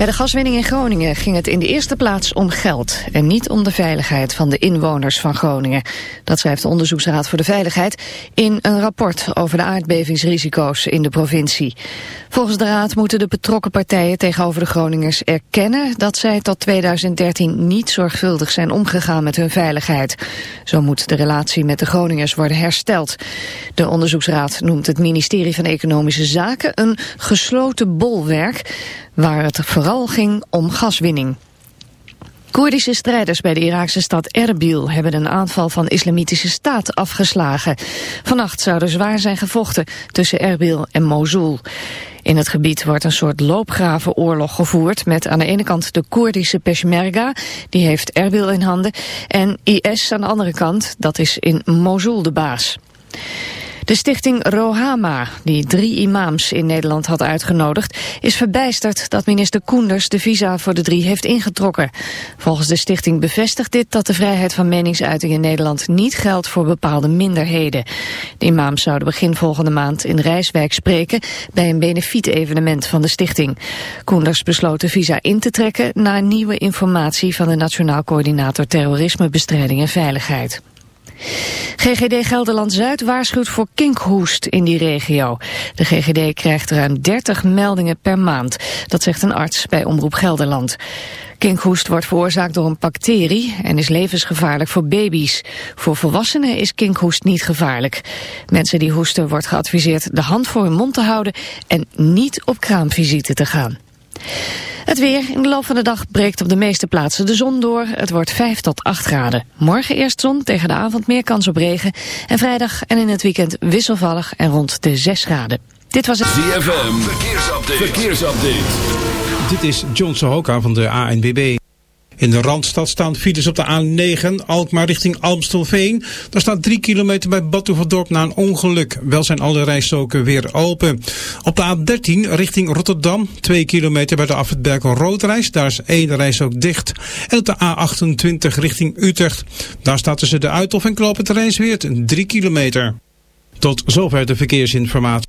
Bij de gaswinning in Groningen ging het in de eerste plaats om geld... en niet om de veiligheid van de inwoners van Groningen. Dat schrijft de Onderzoeksraad voor de Veiligheid... in een rapport over de aardbevingsrisico's in de provincie. Volgens de raad moeten de betrokken partijen tegenover de Groningers erkennen... dat zij tot 2013 niet zorgvuldig zijn omgegaan met hun veiligheid. Zo moet de relatie met de Groningers worden hersteld. De Onderzoeksraad noemt het ministerie van Economische Zaken... een gesloten bolwerk waar het vooral ging om gaswinning. Koerdische strijders bij de Iraakse stad Erbil hebben een aanval van islamitische staat afgeslagen. Vannacht zou er zwaar zijn gevochten tussen Erbil en Mosul. In het gebied wordt een soort loopgravenoorlog gevoerd met aan de ene kant de Koerdische Peshmerga, die heeft Erbil in handen, en IS aan de andere kant, dat is in Mosul de baas. De stichting Rohama, die drie imams in Nederland had uitgenodigd, is verbijsterd dat minister Koenders de visa voor de drie heeft ingetrokken. Volgens de stichting bevestigt dit dat de vrijheid van meningsuiting in Nederland niet geldt voor bepaalde minderheden. De imams zouden begin volgende maand in Rijswijk spreken bij een benefiet-evenement van de stichting. Koenders besloot de visa in te trekken na nieuwe informatie van de Nationaal Coördinator Terrorismebestrijding en Veiligheid. GGD Gelderland-Zuid waarschuwt voor kinkhoest in die regio. De GGD krijgt ruim 30 meldingen per maand. Dat zegt een arts bij Omroep Gelderland. Kinkhoest wordt veroorzaakt door een bacterie en is levensgevaarlijk voor baby's. Voor volwassenen is kinkhoest niet gevaarlijk. Mensen die hoesten wordt geadviseerd de hand voor hun mond te houden en niet op kraamvisite te gaan. Het weer. In de loop van de dag breekt op de meeste plaatsen de zon door. Het wordt 5 tot 8 graden. Morgen eerst zon, tegen de avond meer kans op regen. En vrijdag en in het weekend wisselvallig en rond de 6 graden. Dit was het... ZFM. Verkeersupdate. Verkeersupdate. Dit is John Sohoka van de ANBB. In de Randstad staan files op de A9, Alkmaar richting Almstelveen. Daar staat 3 kilometer bij Batuverdorp na een ongeluk. Wel zijn alle rijstroken weer open. Op de A13 richting Rotterdam, 2 kilometer bij de Afwitberg Roodreis. Daar is één rijstrook dicht. En op de A28 richting Utrecht. Daar staat tussen de Uithof en Kloop het Rijnsweert 3 kilometer. Tot zover de verkeersinformatie.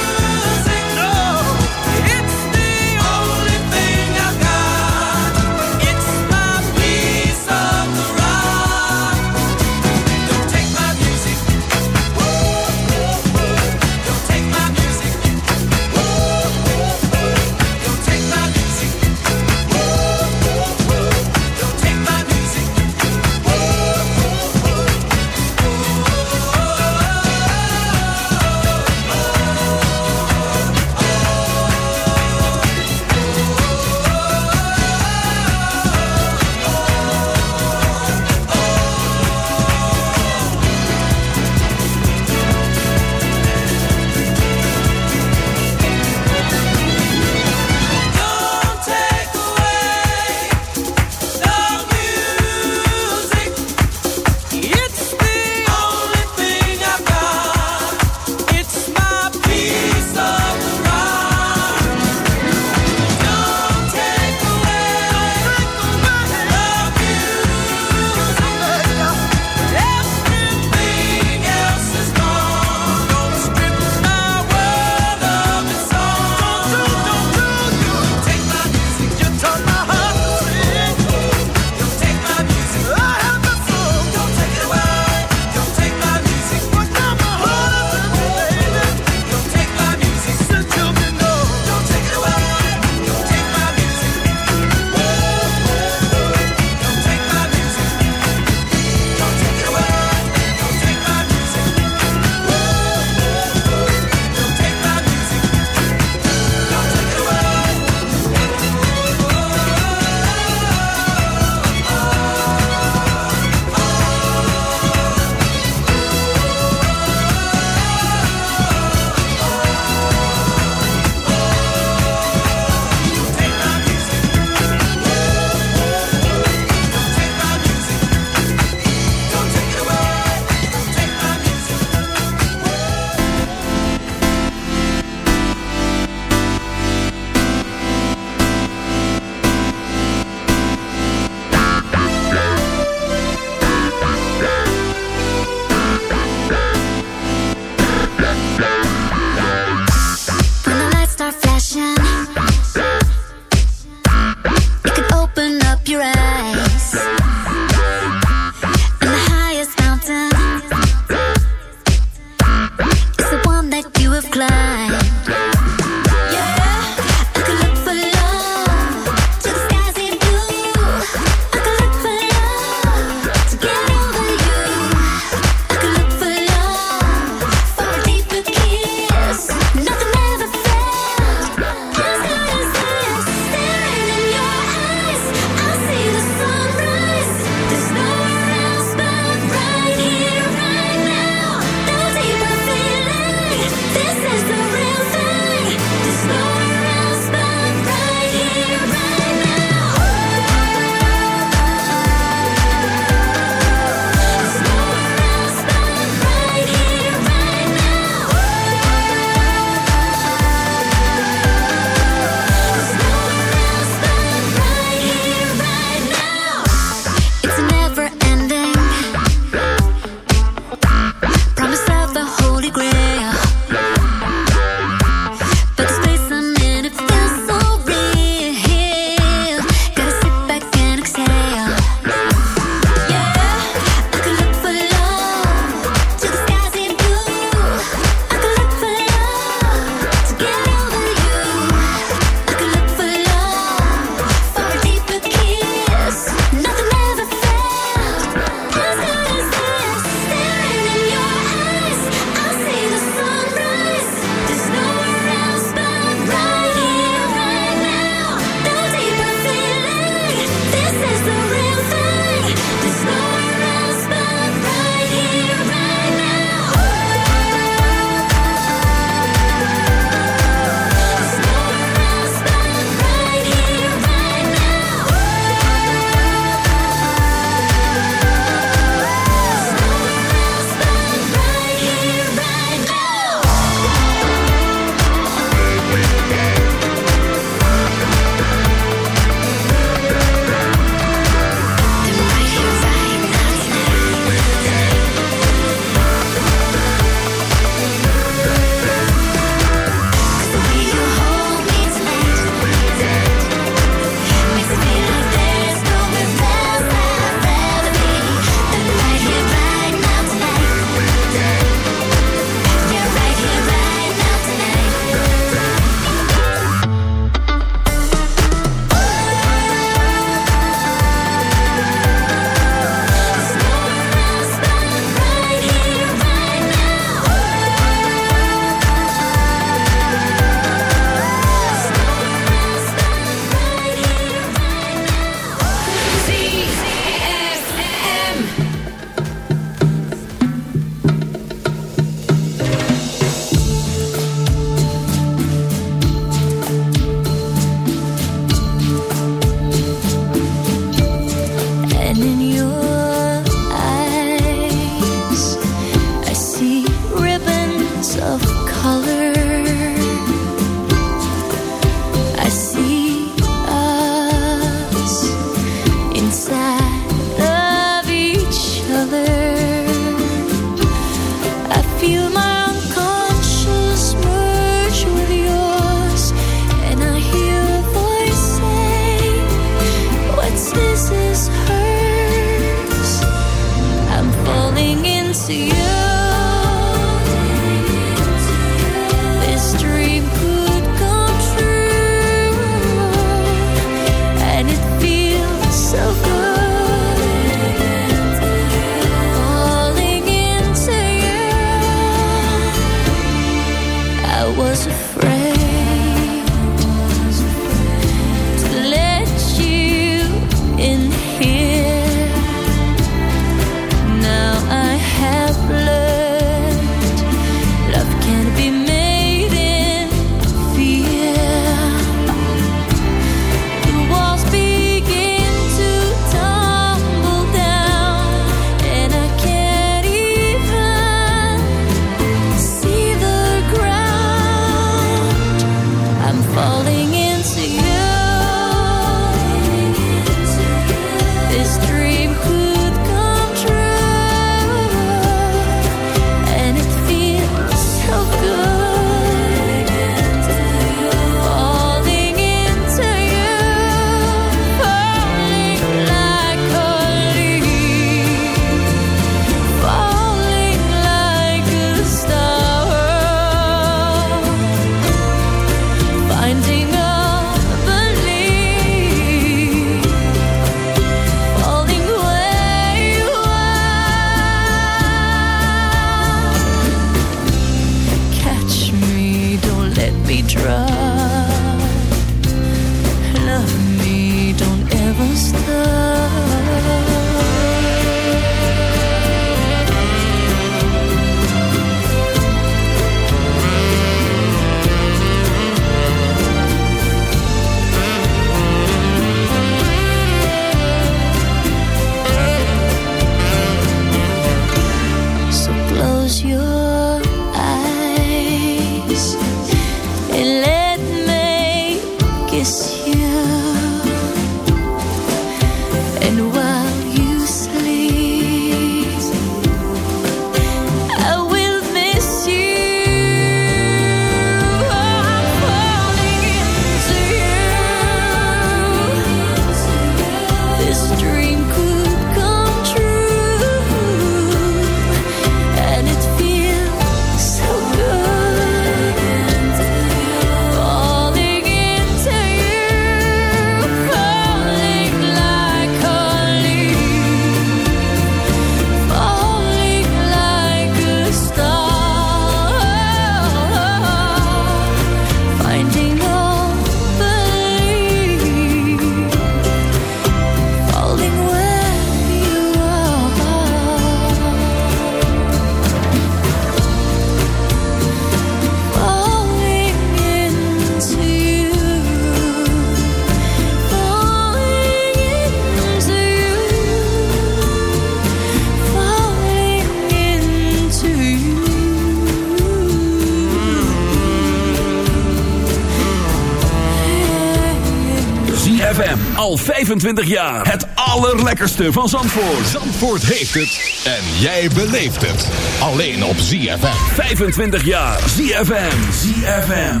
25 jaar. Het allerlekkerste van Zandvoort. Zandvoort heeft het. En jij beleeft het. Alleen op ZFM. 25 jaar. ZFM. ZFM.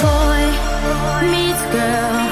Boy meets girl.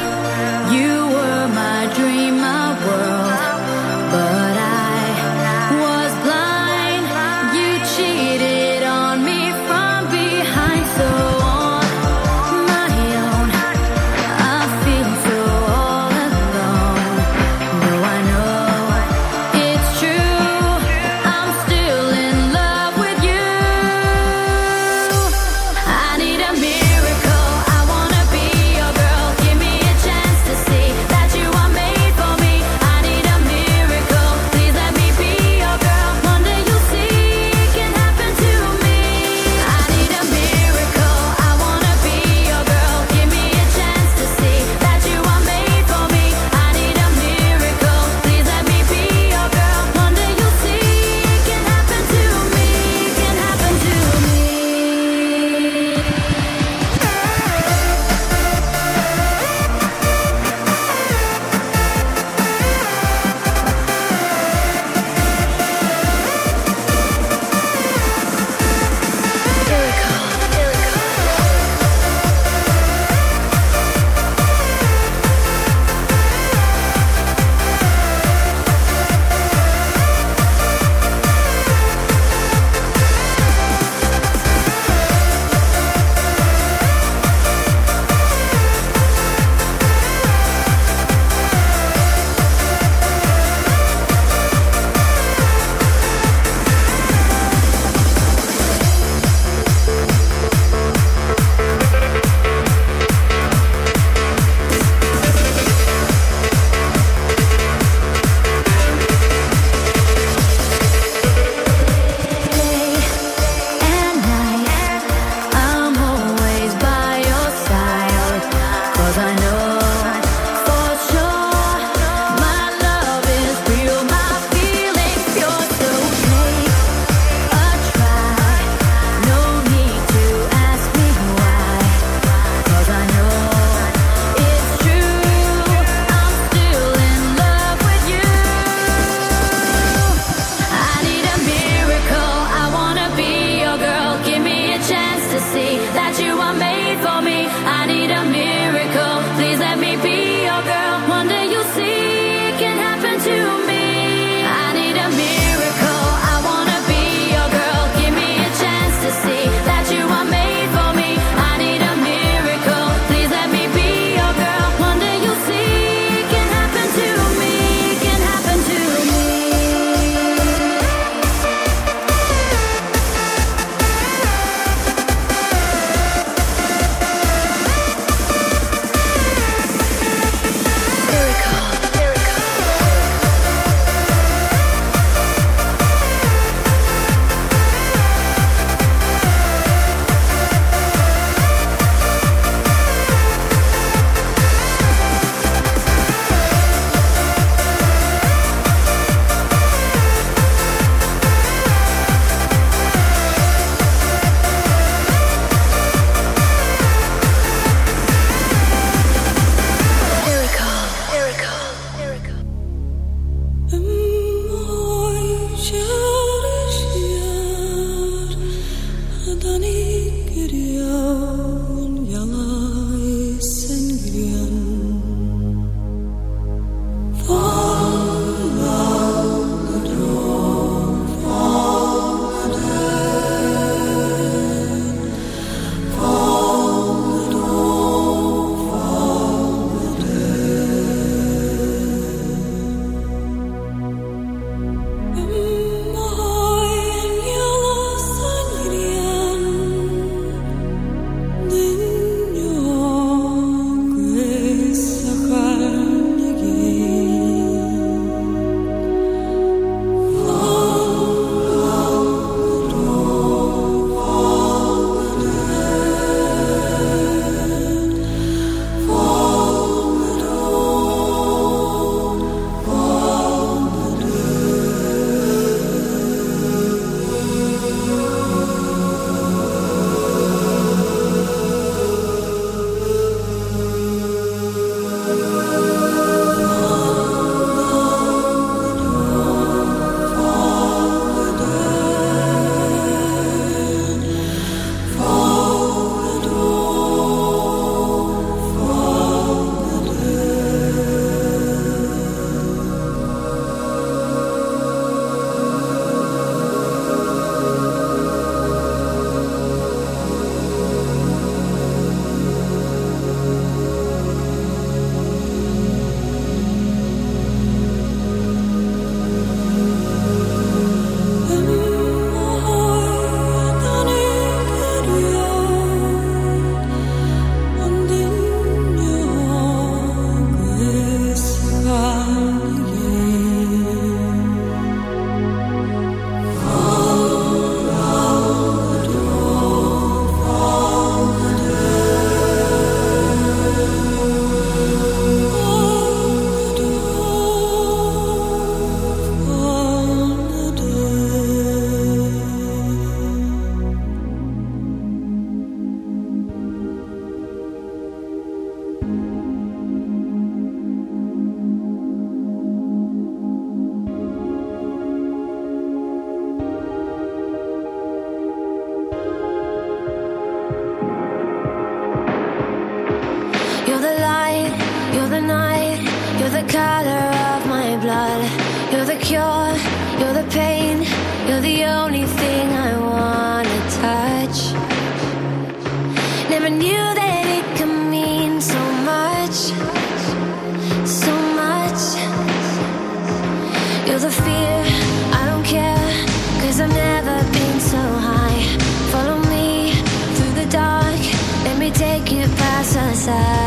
inside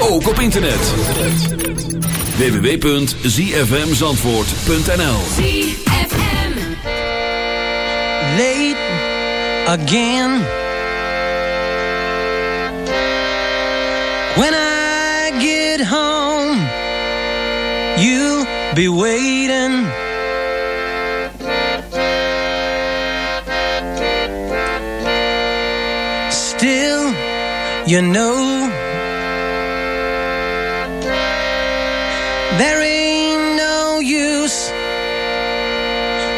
ook op internet. www.zfmzandvoort.nl ZFM Late again. When I get home You'll be waiting. Still you know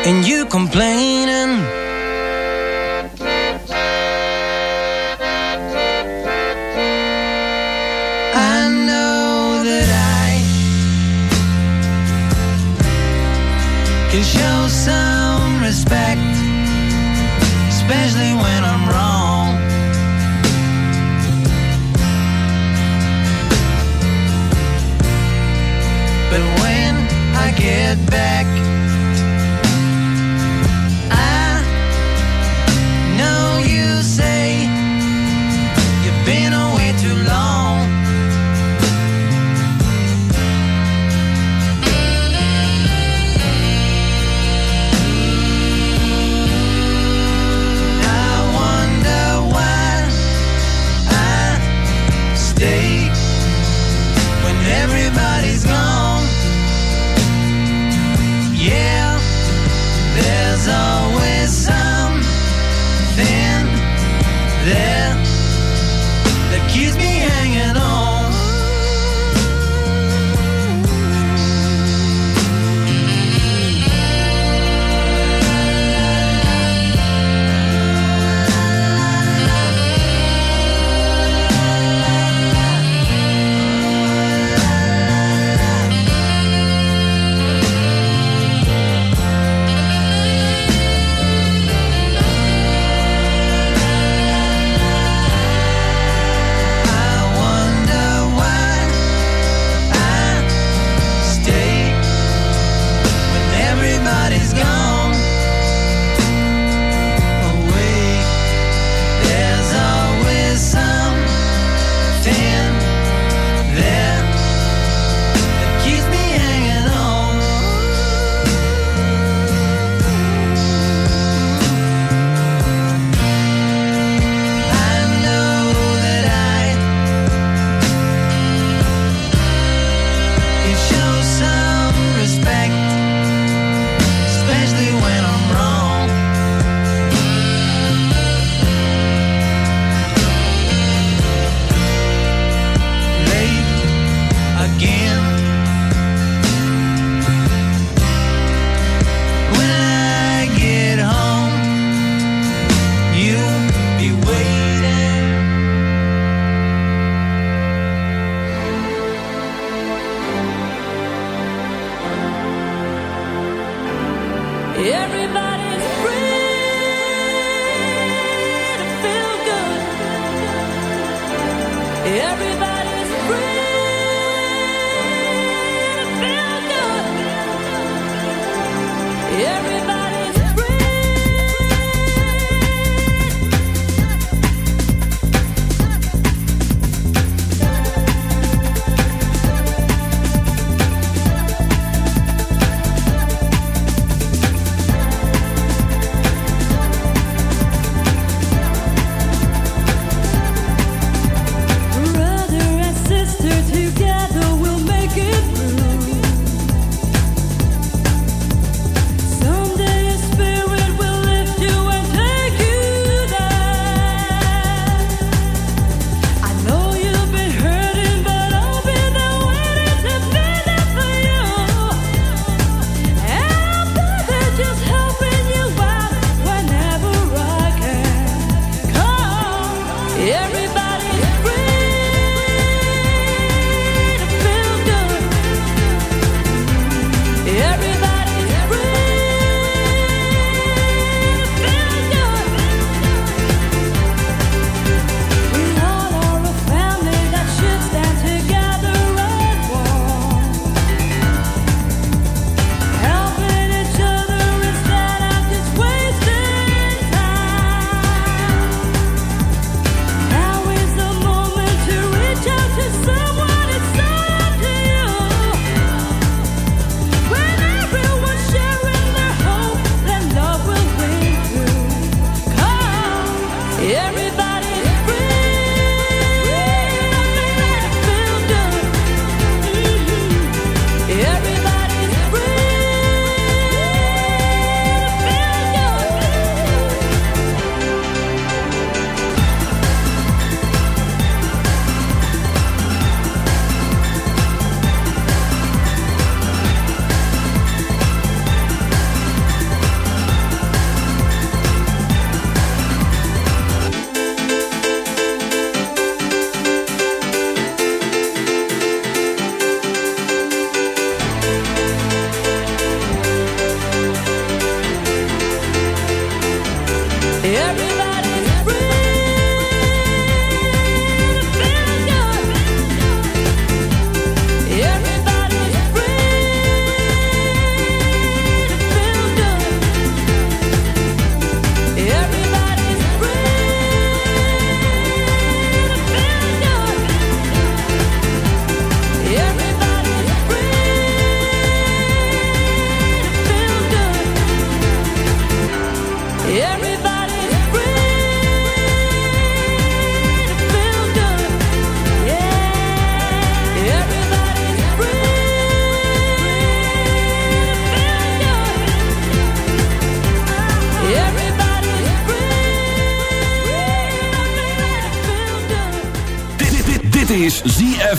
and you complaining.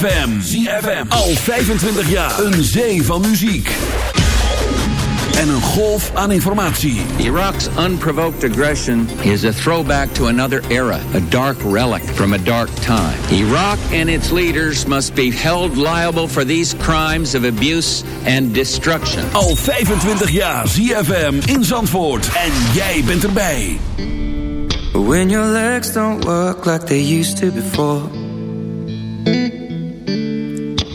ZFM. ZFM. Al 25 jaar. Een zee van muziek. En een golf aan informatie. Iraq's unprovoked aggression is a throwback to another era, a dark relic from a dark time. Iraq and its leaders must be held liable for these crimes of abuse and destruction. Al 25 jaar ZFM in Zandvoort. En jij bent erbij. When your legs don't work like they used to before.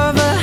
of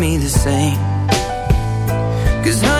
me the same. Cause honey,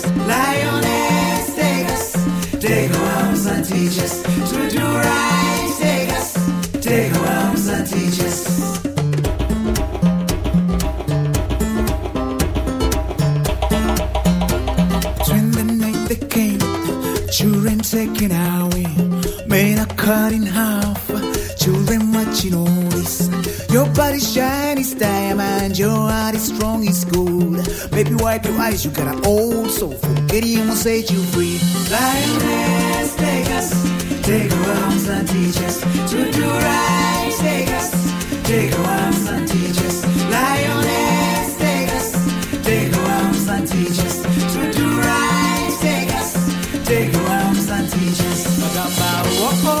Body shiny diamond, your heart is strong as gold. Baby, wipe your eyes, you got an old soul. Forget him will set you free. Lioness, take us, take our arms and teach us to do right. Take us, take our arms and teach us. Lioness, take us, take our arms and teach us to do right. Take us, take our arms and teach us.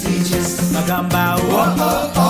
teachers. Magamba, whoa, oh, oh.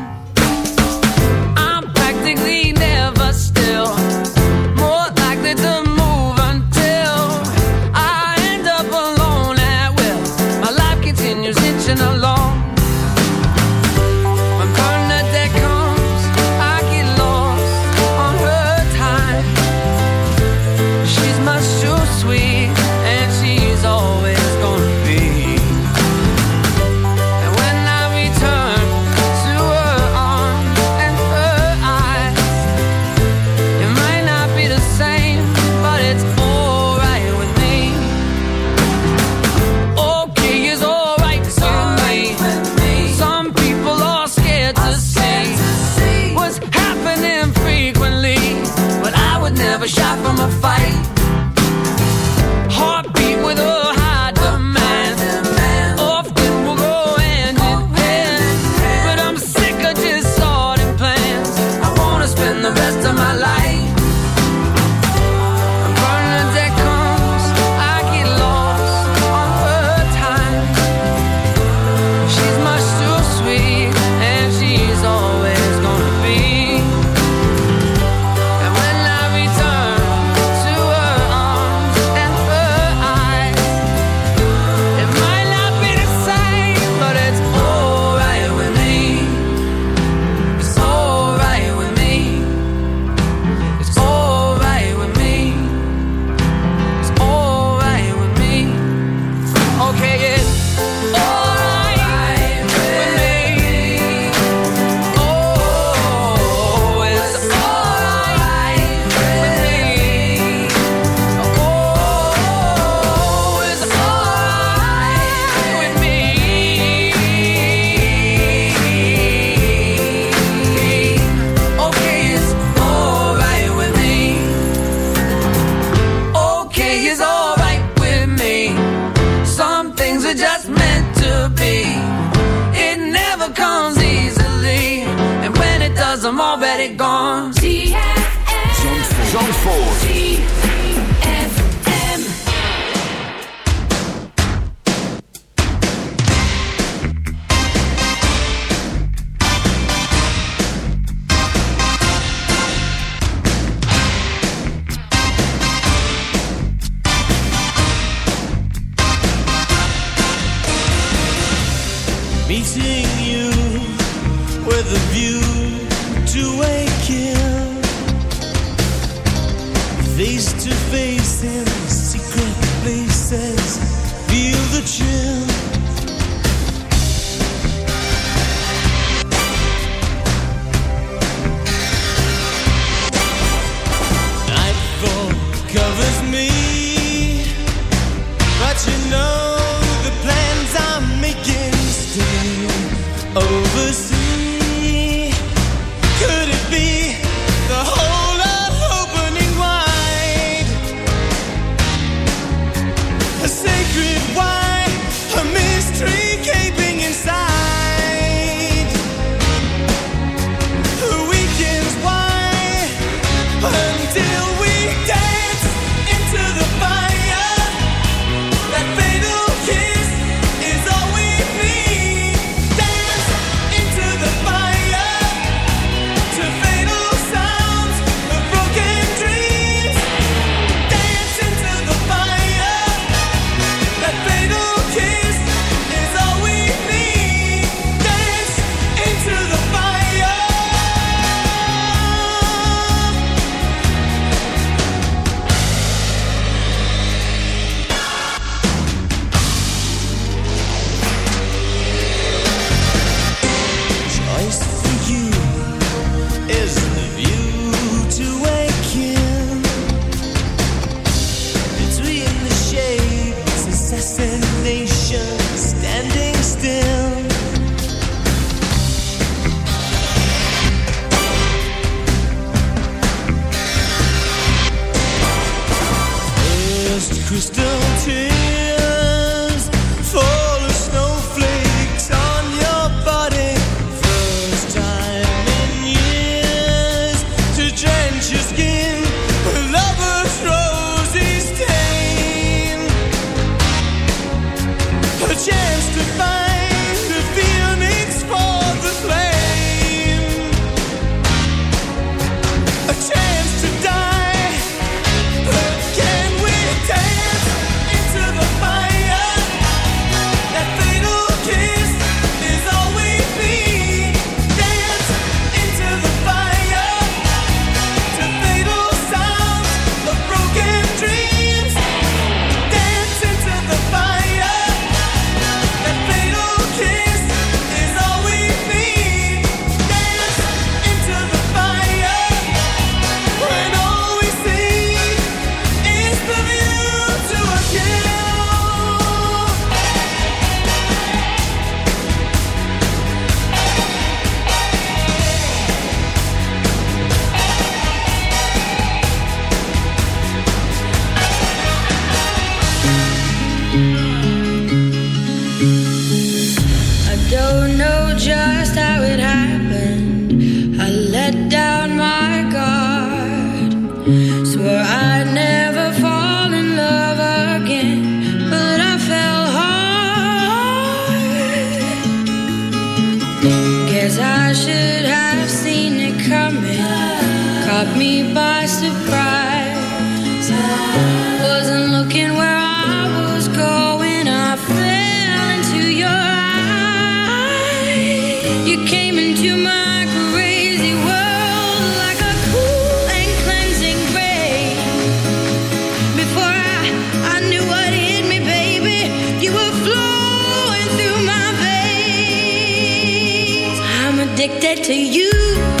Addicted to you.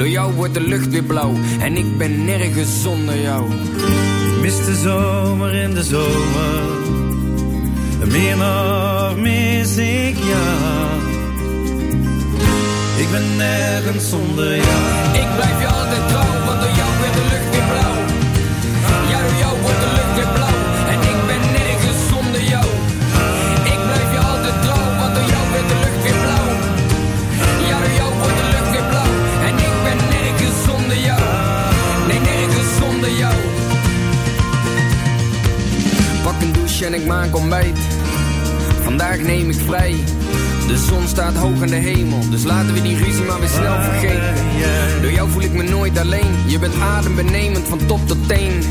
Door jou wordt de lucht weer blauw en ik ben nergens zonder jou. Mis de zomer in de zomer. Meer nog mis ik jou. Ik ben nergens zonder jou. Ik blijf je En ik maak ontbijt. Vandaag neem ik vrij. De zon staat hoog in de hemel, dus laten we die ruzie maar weer snel vergeten. Door jou voel ik me nooit alleen. Je bent adembenemend van top tot teen.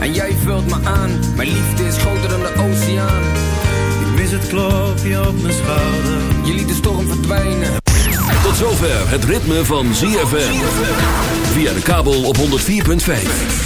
En jij vult me aan. Mijn liefde is groter dan de oceaan. Ik mis het klopje op mijn schouder. Je liet de storm verdwijnen. Tot zover het ritme van ZFM. Via de kabel op 104.5.